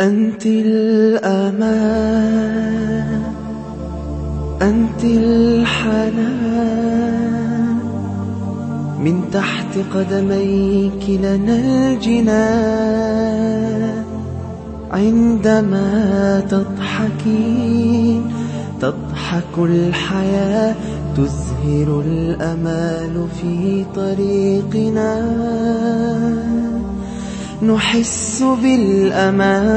أنت الأمان أنت الحنان. من تحت قدميك لنا الجنان. عندما تضحكين تضحك الحياة تزهر الأمال في طريقنا. نحس بالأمان.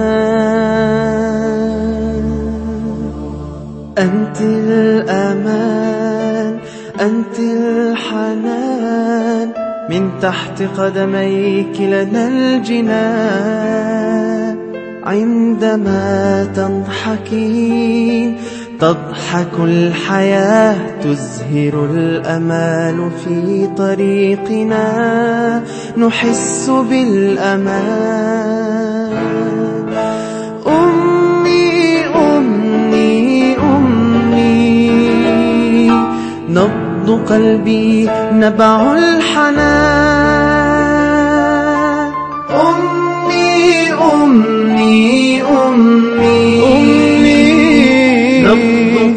أنت الأمان أنت الحنان. من تحت قدميك لنا الجنان. عندما تضحكين تضحك الحياة تزهر الأمال في طريقنا. نحس بالأمان. أمي أمي أمي. نبض قلبي نبع الحنان.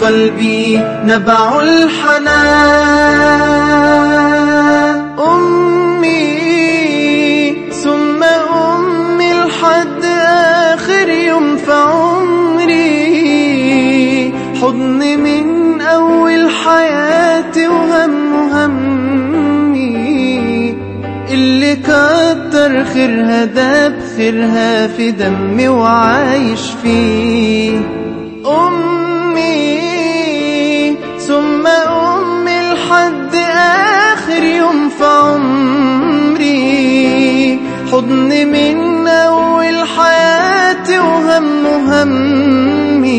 قلبي نبع الحنان. أمي ثم أمي لحد آخر يوم في عمري. حضن من أول حياتي وهم همي. اللي كتر خيرها داب خيرها في دمي وعايش فيه. أمي عمري حضن من أول حياتي وهم همي.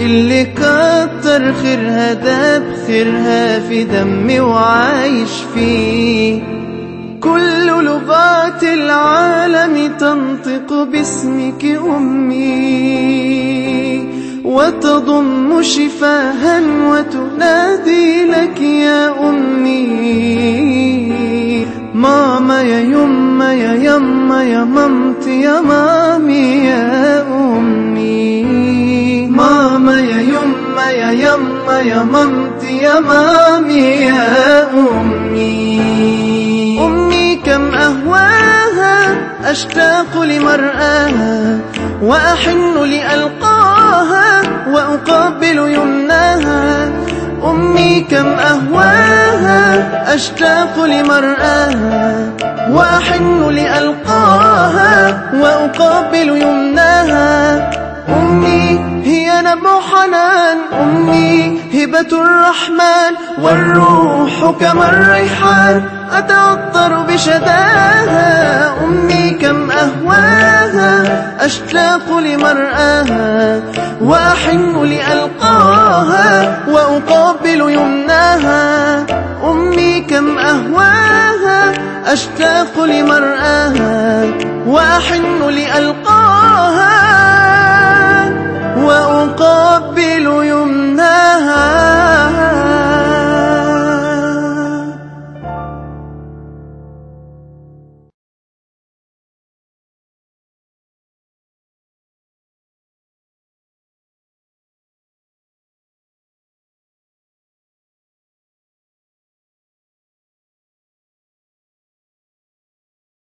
اللي كتر خيرها داب خيرها في دمي وعايش فيه. كل لغات العالم تنطق باسمك أمي. وتضم شفاها وتنادي لك يا أمي. ماما يا يما يا يما يا مامتي يا مامي يا أمي. ماما يا يما يا يما يا مامتي يا مامي يا أمي. أمي كم أهواها أشتاق لمرآها وأحن لألقاها وأقابل يمناها. أمي كم أهواها أشتاق لمرآها وأحن لألقاها وأقابل يمناها. أمي هي نبع حنان أمي هبة الرحمن والروح كما الريحان أتعطر بشداها. أمي كم أهواها أشتاق لمرآها وأحن لألقاها وأقابل يمناها. كم أهواها أشتاق لمرآها وأحن لألقاها.